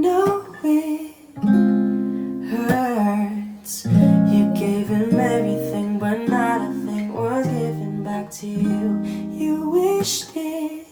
know it hurts. You gave him everything, but not a thing was given back to you. You wished it.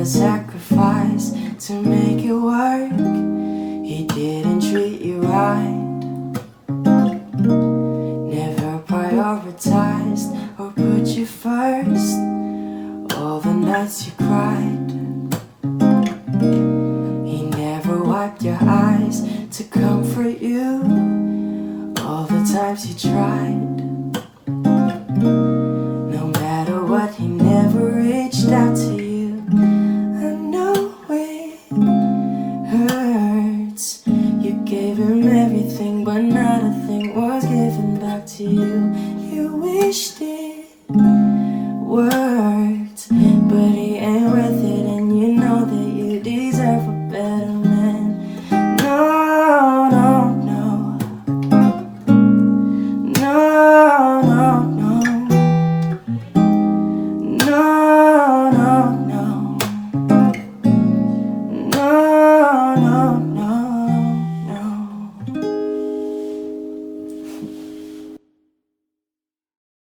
a sacrifice to make it work. He didn't treat you right. Never prioritized or put you first. All the nights you cried. He never wiped your eyes to comfort you. All the times you tried. Gave him everything, but not a thing was given back to you.